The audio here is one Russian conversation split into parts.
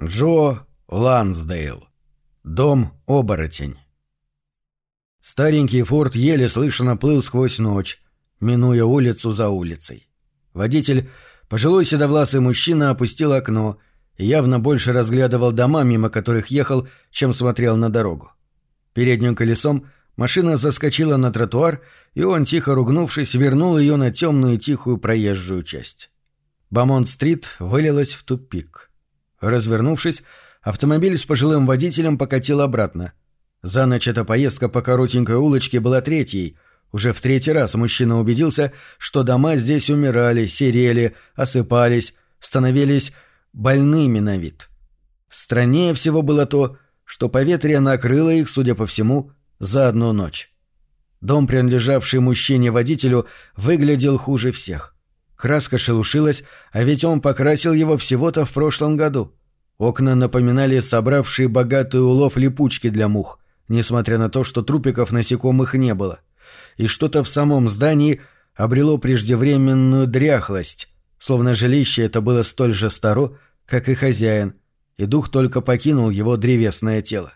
Джо Лансдейл. Дом-оборотень. Старенький форт еле слышно плыл сквозь ночь, минуя улицу за улицей. Водитель, пожилой седовласый мужчина, опустил окно и явно больше разглядывал дома, мимо которых ехал, чем смотрел на дорогу. Передним колесом машина заскочила на тротуар, и он, тихо ругнувшись, вернул ее на темную тихую проезжую часть. Бамонт-стрит вылилась в тупик. Развернувшись, автомобиль с пожилым водителем покатил обратно. За ночь эта поездка по коротенькой улочке была третьей. Уже в третий раз мужчина убедился, что дома здесь умирали, серели, осыпались, становились больными на вид. Страннее всего было то, что поветрие накрыло их, судя по всему, за одну ночь. Дом, принадлежавший мужчине-водителю, выглядел хуже всех. Краска шелушилась, а ведь он покрасил его всего-то в прошлом году. Окна напоминали собравшие богатый улов липучки для мух, несмотря на то, что трупиков насекомых не было. И что-то в самом здании обрело преждевременную дряхлость, словно жилище это было столь же старо, как и хозяин, и дух только покинул его древесное тело.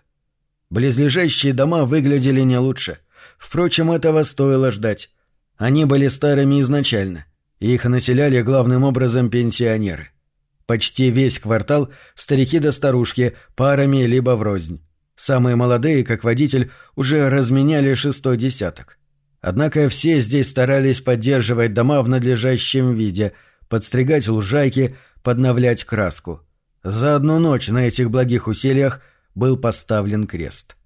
Близлежащие дома выглядели не лучше. Впрочем, этого стоило ждать. Они были старыми изначально, их населяли главным образом пенсионеры. Почти весь квартал – старики да старушки, парами либо врознь. Самые молодые, как водитель, уже разменяли шестой десяток. Однако все здесь старались поддерживать дома в надлежащем виде, подстригать лужайки, подновлять краску. За одну ночь на этих благих усилиях был поставлен крест.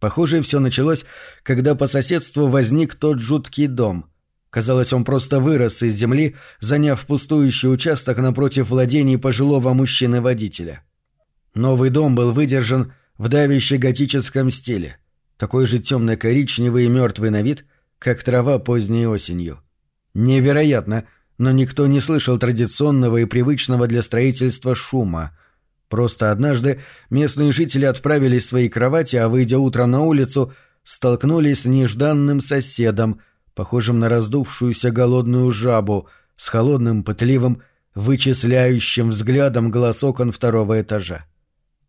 Похоже, все началось, когда по соседству возник тот жуткий дом – Казалось, он просто вырос из земли, заняв пустующий участок напротив владений пожилого мужчины-водителя. Новый дом был выдержан в давяще готическом стиле, такой же темно-коричневый и мертвый на вид, как трава поздней осенью. Невероятно, но никто не слышал традиционного и привычного для строительства шума. Просто однажды местные жители отправились в свои кровати, а, выйдя утром на улицу, столкнулись с нежданным соседом — похожим на раздувшуюся голодную жабу, с холодным, пытливым, вычисляющим взглядом глаз окон второго этажа.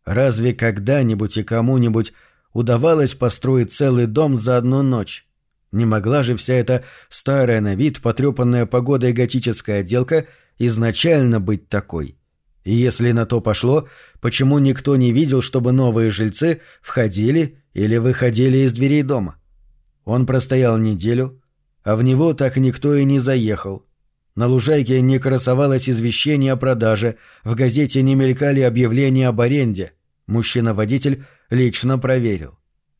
Разве когда-нибудь и кому-нибудь удавалось построить целый дом за одну ночь? Не могла же вся эта старая на вид, потрепанная погодой готическая отделка изначально быть такой. И если на то пошло, почему никто не видел, чтобы новые жильцы входили или выходили из дверей дома? Он простоял неделю, а в него так никто и не заехал. На лужайке не красовалось извещение о продаже, в газете не мелькали объявления об аренде. Мужчина-водитель лично проверил.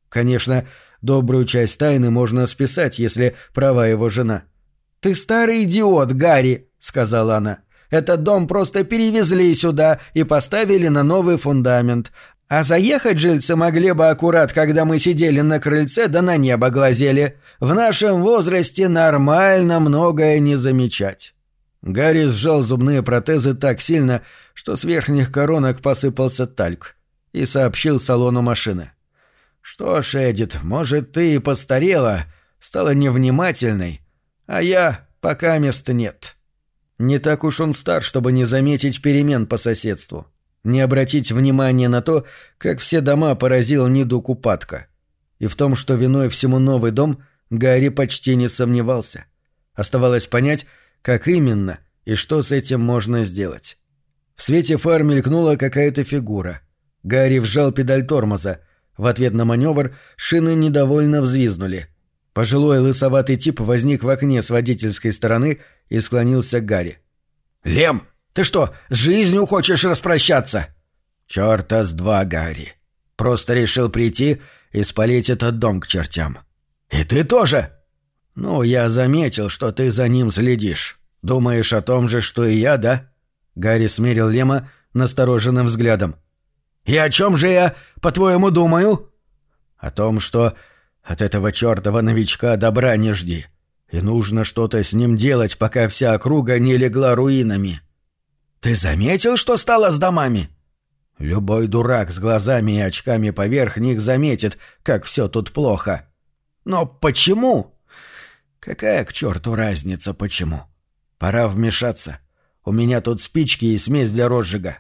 Конечно, добрую часть тайны можно списать, если права его жена. «Ты старый идиот, Гарри!» — сказала она. «Этот дом просто перевезли сюда и поставили на новый фундамент, а заехать жильцы могли бы аккурат, когда мы сидели на крыльце да на небо глазели. В нашем возрасте нормально многое не замечать». Гарри сжал зубные протезы так сильно, что с верхних коронок посыпался тальк, и сообщил салону машины. «Что ж, Эдит, может, ты и постарела, стала невнимательной, а я пока места нет». Не так уж он стар, чтобы не заметить перемен по соседству не обратить внимания на то, как все дома поразил недуг упадка. И в том, что виной всему новый дом, Гарри почти не сомневался. Оставалось понять, как именно и что с этим можно сделать. В свете фар мелькнула какая-то фигура. Гарри вжал педаль тормоза. В ответ на маневр шины недовольно взвизнули. Пожилой лысоватый тип возник в окне с водительской стороны и склонился к Гарри. «Лем, ты что, с жизнью хочешь распрощаться?» «Чёрта с два, Гарри. Просто решил прийти и спалить этот дом к чертям». «И ты тоже?» «Ну, я заметил, что ты за ним следишь. Думаешь о том же, что и я, да?» Гарри смерил Лема настороженным взглядом. «И о чем же я, по-твоему, думаю?» «О том, что от этого чертова новичка добра не жди. И нужно что-то с ним делать, пока вся округа не легла руинами». «Ты заметил, что стало с домами?» «Любой дурак с глазами и очками поверх них заметит, как все тут плохо». «Но почему?» «Какая к черту разница, почему? Пора вмешаться. У меня тут спички и смесь для розжига».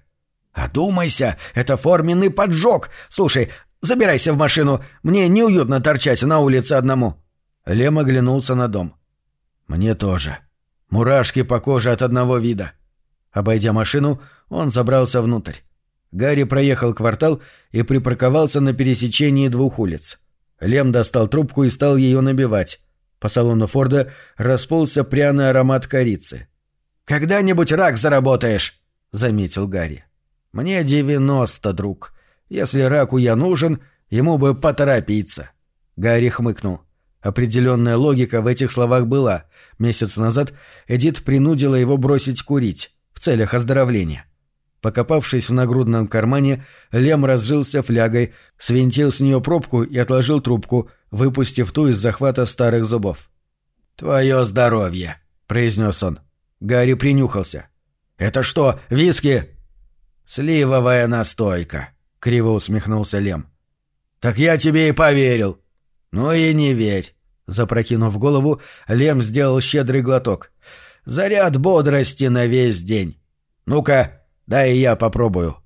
«Одумайся, это форменный поджог. Слушай, забирайся в машину, мне неуютно торчать на улице одному». Лем оглянулся на дом. «Мне тоже. Мурашки по коже от одного вида». Обойдя машину, он забрался внутрь. Гарри проехал квартал и припарковался на пересечении двух улиц. Лем достал трубку и стал ее набивать. По салону Форда расползся пряный аромат корицы. «Когда-нибудь рак заработаешь», — заметил Гарри. «Мне девяносто, друг. Если раку я нужен, ему бы поторопиться». Гарри хмыкнул. Определенная логика в этих словах была. Месяц назад Эдит принудила его бросить курить целях оздоровления. Покопавшись в нагрудном кармане, Лем разжился флягой, свинтил с нее пробку и отложил трубку, выпустив ту из захвата старых зубов. «Твое здоровье!» — произнес он. Гарри принюхался. «Это что, виски?» «Сливовая настойка», — криво усмехнулся Лем. «Так я тебе и поверил». «Ну и не верь». Запрокинув голову, Лем сделал щедрый глоток. «Заряд бодрости на весь день. Ну-ка, да и я попробую».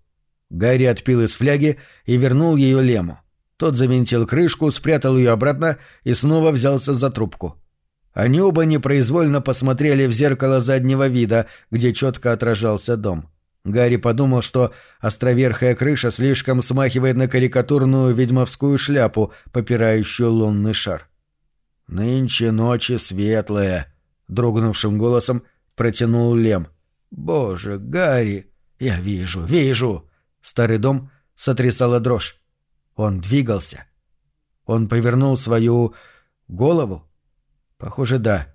Гарри отпил из фляги и вернул ее Лему. Тот завинтил крышку, спрятал ее обратно и снова взялся за трубку. Они оба непроизвольно посмотрели в зеркало заднего вида, где четко отражался дом. Гарри подумал, что островерхая крыша слишком смахивает на карикатурную ведьмовскую шляпу, попирающую лунный шар. «Нынче ночи светлые», — дрогнувшим голосом протянул Лем. «Боже, Гарри!» «Я вижу, вижу!» Старый дом сотрясала дрожь. Он двигался. Он повернул свою голову? Похоже, да.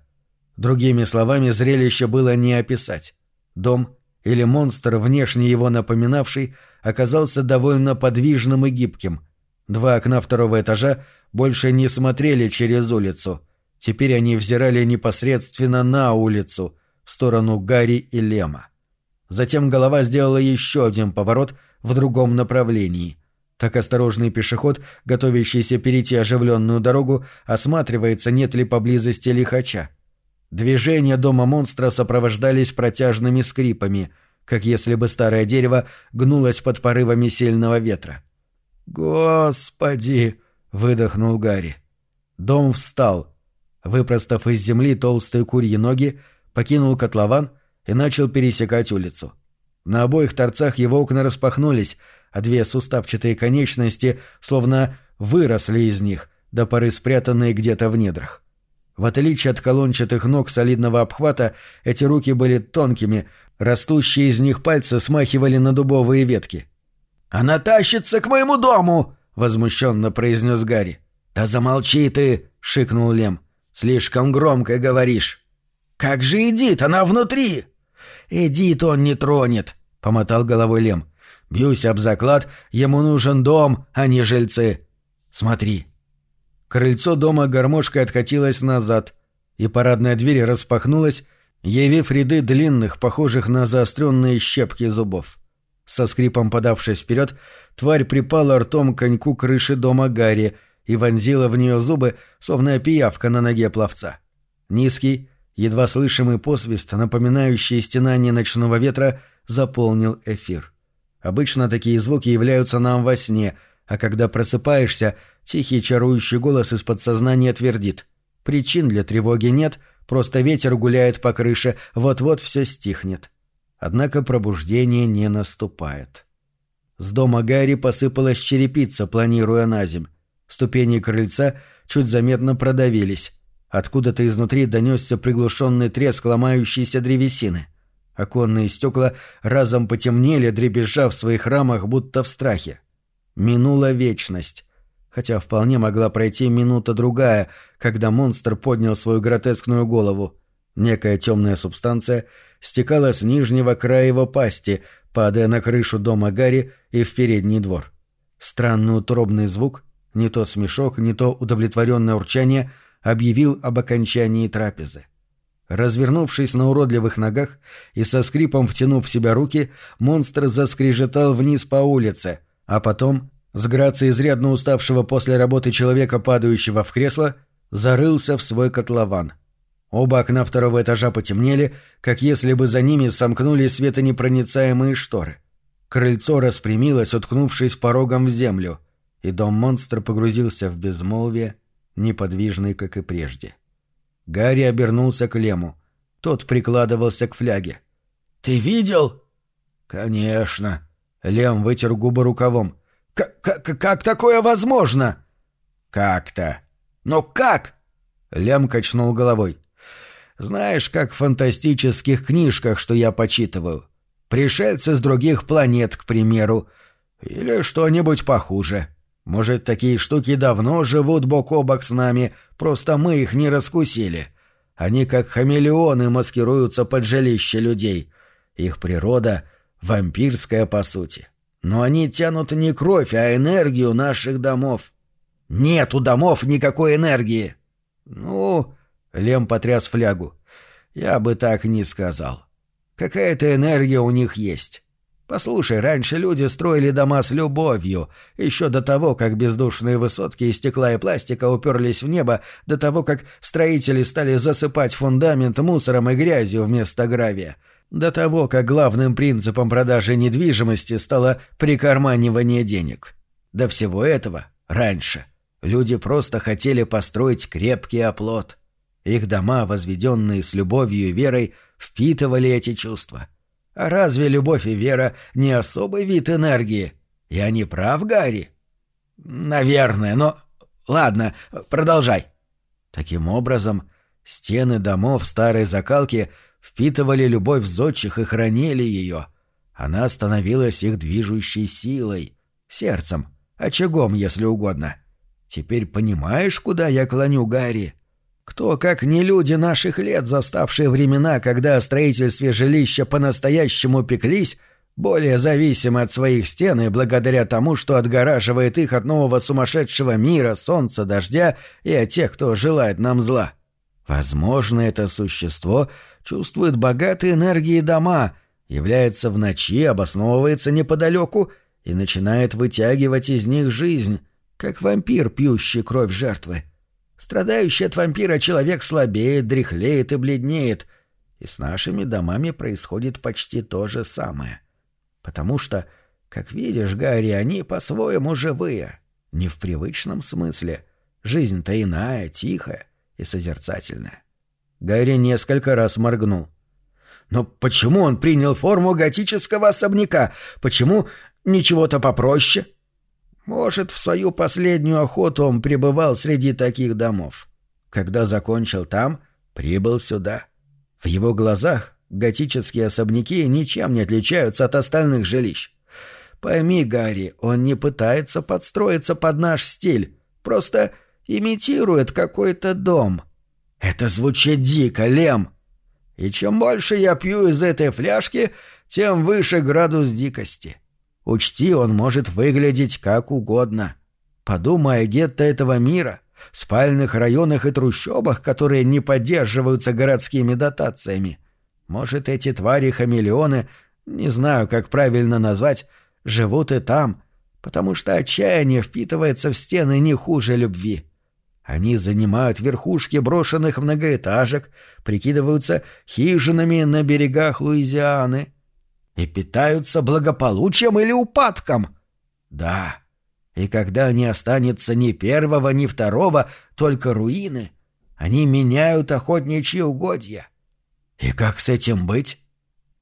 Другими словами, зрелище было не описать. Дом или монстр, внешне его напоминавший, оказался довольно подвижным и гибким. Два окна второго этажа больше не смотрели через улицу. Теперь они взирали непосредственно на улицу, в сторону Гарри и Лема. Затем голова сделала еще один поворот в другом направлении. Так осторожный пешеход, готовящийся перейти оживленную дорогу, осматривается, нет ли поблизости лихача. Движения дома монстра сопровождались протяжными скрипами, как если бы старое дерево гнулось под порывами сильного ветра. «Господи!» — выдохнул Гарри. Дом встал. Выпростав из земли толстые курьи ноги, покинул котлован — и начал пересекать улицу. На обоих торцах его окна распахнулись, а две суставчатые конечности словно выросли из них, до поры спрятанные где-то в недрах. В отличие от колончатых ног солидного обхвата, эти руки были тонкими, растущие из них пальцы смахивали на дубовые ветки. «Она тащится к моему дому!» — возмущенно произнес Гарри. «Да замолчи ты!» — шикнул Лем. «Слишком громко говоришь». «Как же Эдит? Она внутри!» «Эдит он не тронет», — помотал головой Лем. «Бьюсь об заклад, ему нужен дом, а не жильцы. Смотри». Крыльцо дома гармошкой откатилось назад, и парадная дверь распахнулась, явив ряды длинных, похожих на заостренные щепки зубов. Со скрипом подавшись вперед, тварь припала ртом к коньку крыши дома Гарри и вонзила в нее зубы, словно пиявка на ноге пловца. Низкий, Едва слышимый посвист, напоминающий стенание ночного ветра, заполнил эфир. Обычно такие звуки являются нам во сне, а когда просыпаешься, тихий чарующий голос из подсознания твердит. Причин для тревоги нет, просто ветер гуляет по крыше, вот-вот все стихнет. Однако пробуждение не наступает. С дома Гарри посыпалась черепица, планируя на земь. Ступени крыльца чуть заметно продавились. Откуда-то изнутри донесся приглушенный треск ломающейся древесины. Оконные стекла разом потемнели, дребезжа в своих рамах, будто в страхе. Минула вечность. Хотя вполне могла пройти минута-другая, когда монстр поднял свою гротескную голову. Некая темная субстанция стекала с нижнего края его пасти, падая на крышу дома Гарри и в передний двор. Странный утробный звук, не то смешок, не то удовлетворенное урчание — объявил об окончании трапезы. Развернувшись на уродливых ногах и со скрипом втянув в себя руки, монстр заскрежетал вниз по улице, а потом, с грацией изрядно уставшего после работы человека, падающего в кресло, зарылся в свой котлован. Оба окна второго этажа потемнели, как если бы за ними сомкнули светонепроницаемые шторы. Крыльцо распрямилось, уткнувшись порогом в землю, и дом-монстр погрузился в безмолвие, неподвижный, как и прежде. Гарри обернулся к Лему. Тот прикладывался к фляге. «Ты видел?» «Конечно». Лем вытер губы рукавом. «Как, как, как такое возможно?» «Как-то». «Но как?» Лем качнул головой. «Знаешь, как в фантастических книжках, что я почитываю. Пришельцы с других планет, к примеру. Или что-нибудь похуже. Может, такие штуки давно живут бок о бок с нами, просто мы их не раскусили. Они как хамелеоны маскируются под жилище людей. Их природа — вампирская по сути. Но они тянут не кровь, а энергию наших домов. Нет у домов никакой энергии. Ну, Лем потряс флягу. Я бы так не сказал. Какая-то энергия у них есть. Послушай, раньше люди строили дома с любовью, еще до того, как бездушные высотки из стекла и пластика уперлись в небо, до того, как строители стали засыпать фундамент мусором и грязью вместо гравия, до того, как главным принципом продажи недвижимости стало прикарманивание денег. До всего этого, раньше, люди просто хотели построить крепкий оплот. Их дома, возведенные с любовью и верой, впитывали эти чувства — разве любовь и вера не особый вид энергии? Я не прав, Гарри? Наверное, но... Ладно, продолжай. Таким образом, стены домов старой закалки впитывали любовь зодчих и хранили ее. Она становилась их движущей силой, сердцем, очагом, если угодно. Теперь понимаешь, куда я клоню, Гарри? Кто, как не люди наших лет, заставшие времена, когда о строительстве жилища по-настоящему пеклись, более зависимы от своих стен и благодаря тому, что отгораживает их от нового сумасшедшего мира, солнца, дождя и от тех, кто желает нам зла. Возможно, это существо чувствует богатые энергии дома, является в ночи, обосновывается неподалеку и начинает вытягивать из них жизнь, как вампир, пьющий кровь жертвы. — Страдающий от вампира человек слабеет, дряхлеет и бледнеет. И с нашими домами происходит почти то же самое. Потому что, как видишь, Гарри, они по-своему живые. Не в привычном смысле. Жизнь-то иная, тихая и созерцательная. Гарри несколько раз моргнул. Но почему он принял форму готического особняка? Почему ничего-то попроще? Может, в свою последнюю охоту он пребывал среди таких домов. Когда закончил там, прибыл сюда. В его глазах готические особняки ничем не отличаются от остальных жилищ. Пойми, Гарри, он не пытается подстроиться под наш стиль, просто имитирует какой-то дом. Это звучит дико, Лем. И чем больше я пью из этой фляжки, тем выше градус дикости. Учти, он может выглядеть как угодно. Подумай о гетто этого мира, спальных районах и трущобах, которые не поддерживаются городскими дотациями. Может, эти твари-хамелеоны, не знаю, как правильно назвать, живут и там, потому что отчаяние впитывается в стены не хуже любви. Они занимают верхушки брошенных многоэтажек, прикидываются хижинами на берегах Луизианы, и питаются благополучием или упадком. Да, и когда не останется ни первого, ни второго, только руины, они меняют охотничьи угодья. И как с этим быть?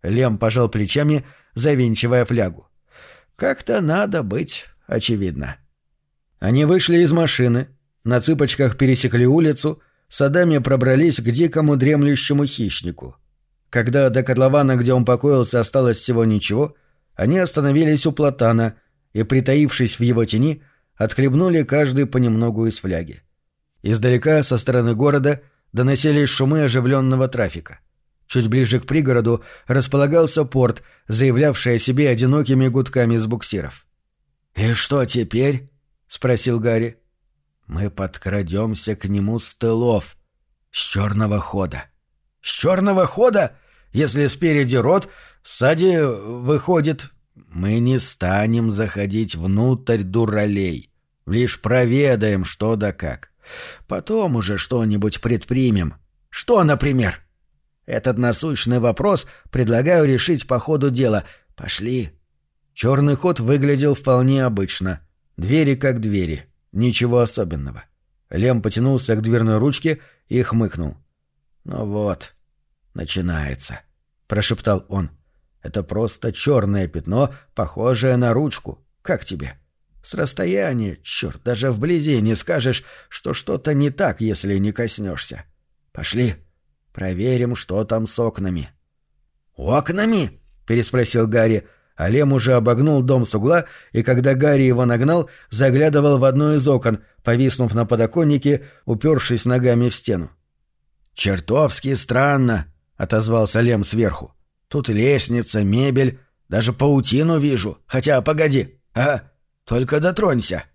Лем пожал плечами, завинчивая флягу. Как-то надо быть, очевидно. Они вышли из машины, на цыпочках пересекли улицу, садами пробрались к дикому дремлющему хищнику — когда до котлована, где он покоился, осталось всего ничего, они остановились у платана и, притаившись в его тени, отхлебнули каждый понемногу из фляги. Издалека, со стороны города, доносились шумы оживленного трафика. Чуть ближе к пригороду располагался порт, заявлявший о себе одинокими гудками с буксиров. «И что теперь?» — спросил Гарри. «Мы подкрадемся к нему с тылов, с черного хода». «С черного хода? Если спереди рот, сзади выходит... Мы не станем заходить внутрь дуралей. Лишь проведаем что да как. Потом уже что-нибудь предпримем. Что, например? Этот насущный вопрос предлагаю решить по ходу дела. Пошли. Черный ход выглядел вполне обычно. Двери как двери. Ничего особенного. Лем потянулся к дверной ручке и хмыкнул. «Ну вот, начинается», — прошептал он. «Это просто черное пятно, похожее на ручку. Как тебе?» «С расстояния, черт, даже вблизи не скажешь, что что-то не так, если не коснешься. Пошли, проверим, что там с окнами». «Окнами?» — переспросил Гарри. А Лем уже обогнул дом с угла, и когда Гарри его нагнал, заглядывал в одно из окон, повиснув на подоконнике, упершись ногами в стену. «Чертовски странно», — отозвался Лем сверху. «Тут лестница, мебель, даже паутину вижу. Хотя, погоди, а, только дотронься».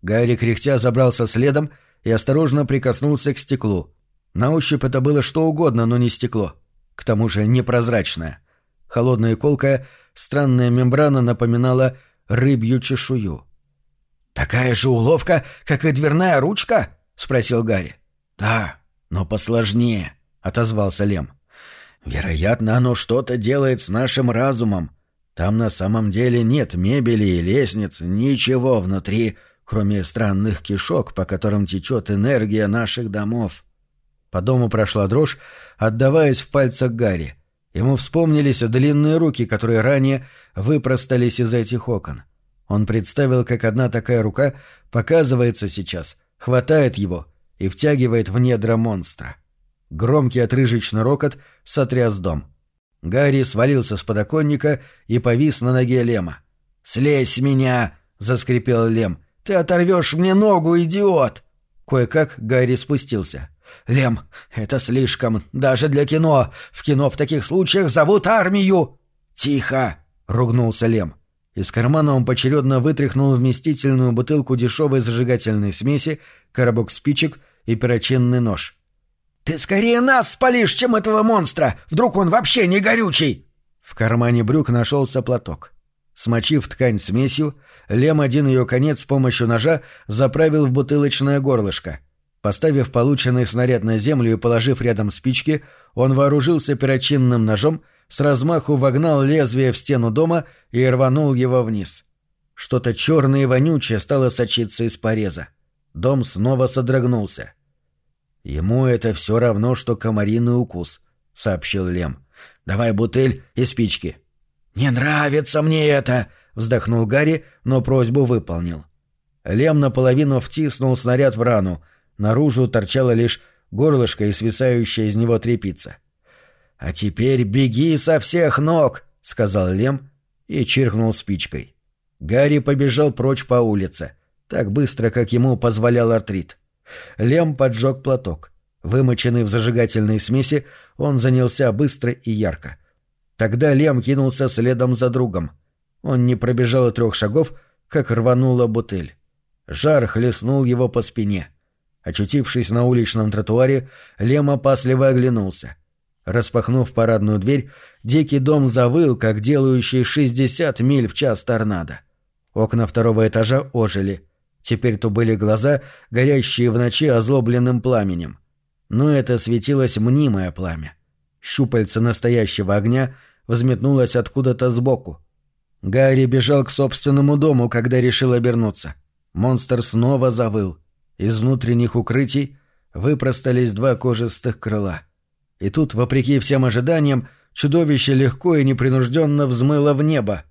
Гарри кряхтя забрался следом и осторожно прикоснулся к стеклу. На ощупь это было что угодно, но не стекло. К тому же непрозрачное. Холодная колкая, странная мембрана напоминала рыбью чешую. «Такая же уловка, как и дверная ручка?» — спросил Гарри. «Да, но посложнее», — отозвался Лем. «Вероятно, оно что-то делает с нашим разумом. Там на самом деле нет мебели и лестниц, ничего внутри, кроме странных кишок, по которым течет энергия наших домов». По дому прошла дрожь, отдаваясь в пальцах Гарри. Ему вспомнились длинные руки, которые ранее выпростались из этих окон. Он представил, как одна такая рука показывается сейчас, хватает его и втягивает в недра монстра. Громкий отрыжечный рокот сотряс дом. Гарри свалился с подоконника и повис на ноге Лема. «Слезь меня!» — заскрипел Лем. «Ты оторвешь мне ногу, идиот!» Кое-как Гарри спустился. «Лем, это слишком, даже для кино. В кино в таких случаях зовут армию!» «Тихо!» — ругнулся Лем. Из кармана он поочередно вытряхнул вместительную бутылку дешевой зажигательной смеси, коробок спичек и перочинный нож. «Ты скорее нас спалишь, чем этого монстра! Вдруг он вообще не горючий!» В кармане брюк нашелся платок. Смочив ткань смесью, Лем один ее конец с помощью ножа заправил в бутылочное горлышко. Поставив полученный снаряд на землю и положив рядом спички, он вооружился перочинным ножом с размаху вогнал лезвие в стену дома и рванул его вниз. Что-то черное и вонючее стало сочиться из пореза. Дом снова содрогнулся. «Ему это все равно, что комариный укус», — сообщил Лем. «Давай бутыль и спички». «Не нравится мне это!» — вздохнул Гарри, но просьбу выполнил. Лем наполовину втиснул снаряд в рану. Наружу торчало лишь горлышко и свисающая из него трепица. «А теперь беги со всех ног!» — сказал Лем и чиркнул спичкой. Гарри побежал прочь по улице, так быстро, как ему позволял артрит. Лем поджег платок. Вымоченный в зажигательной смеси, он занялся быстро и ярко. Тогда Лем кинулся следом за другом. Он не пробежал и трех шагов, как рванула бутыль. Жар хлестнул его по спине. Очутившись на уличном тротуаре, Лем опасливо оглянулся — Распахнув парадную дверь, дикий дом завыл, как делающий 60 миль в час торнадо. Окна второго этажа ожили. Теперь то были глаза, горящие в ночи озлобленным пламенем. Но это светилось мнимое пламя. Щупальце настоящего огня взметнулось откуда-то сбоку. Гарри бежал к собственному дому, когда решил обернуться. Монстр снова завыл. Из внутренних укрытий выпростались два кожистых крыла — и тут, вопреки всем ожиданиям, чудовище легко и непринужденно взмыло в небо.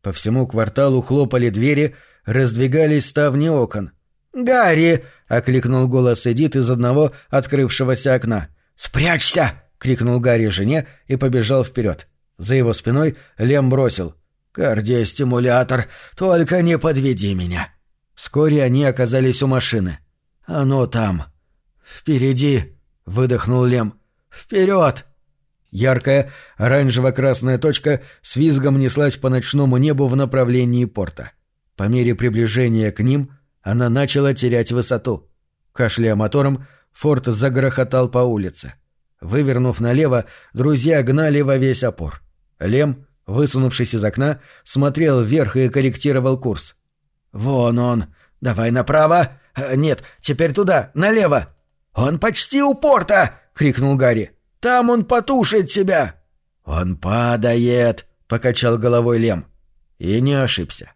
По всему кварталу хлопали двери, раздвигались ставни окон. «Гарри!» — окликнул голос Эдит из одного открывшегося окна. «Спрячься!» — крикнул Гарри жене и побежал вперед. За его спиной Лем бросил. «Кардиостимулятор, только не подведи меня!» Вскоре они оказались у машины. «Оно там. Впереди!» — выдохнул Лем. «Вперед!» Яркая оранжево-красная точка с визгом неслась по ночному небу в направлении порта. По мере приближения к ним она начала терять высоту. Кашляя мотором, форт загрохотал по улице. Вывернув налево, друзья гнали во весь опор. Лем, высунувшись из окна, смотрел вверх и корректировал курс. «Вон он! Давай направо! А, нет, теперь туда, налево! Он почти у порта!» — крикнул Гарри. «Там он потушит себя!» «Он падает!» — покачал головой Лем. И не ошибся.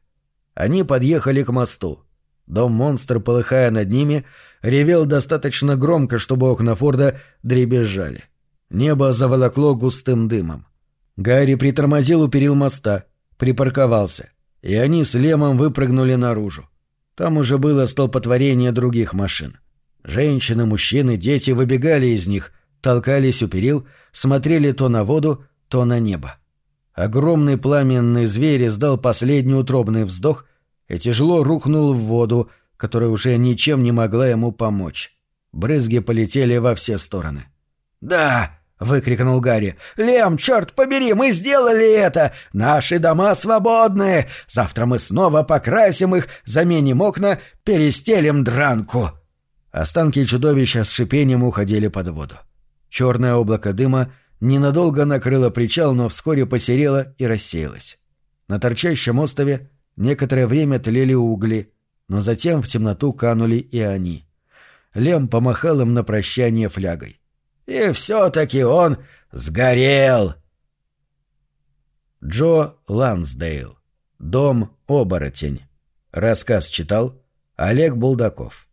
Они подъехали к мосту. Дом-монстр, полыхая над ними, ревел достаточно громко, чтобы окна Форда дребезжали. Небо заволокло густым дымом. Гарри притормозил у перил моста, припарковался, и они с Лемом выпрыгнули наружу. Там уже было столпотворение других машин. Женщины, мужчины, дети выбегали из них, толкались у перил, смотрели то на воду, то на небо. Огромный пламенный зверь издал последний утробный вздох и тяжело рухнул в воду, которая уже ничем не могла ему помочь. Брызги полетели во все стороны. «Да!» — выкрикнул Гарри. «Лем, черт побери, мы сделали это! Наши дома свободны! Завтра мы снова покрасим их, заменим окна, перестелим дранку!» Останки чудовища с шипением уходили под воду. Черное облако дыма ненадолго накрыло причал, но вскоре посерело и рассеялось. На торчащем острове некоторое время тлели угли, но затем в темноту канули и они. Лем помахал им на прощание флягой. «И все-таки он сгорел!» Джо Лансдейл. Дом-оборотень. Рассказ читал Олег Булдаков.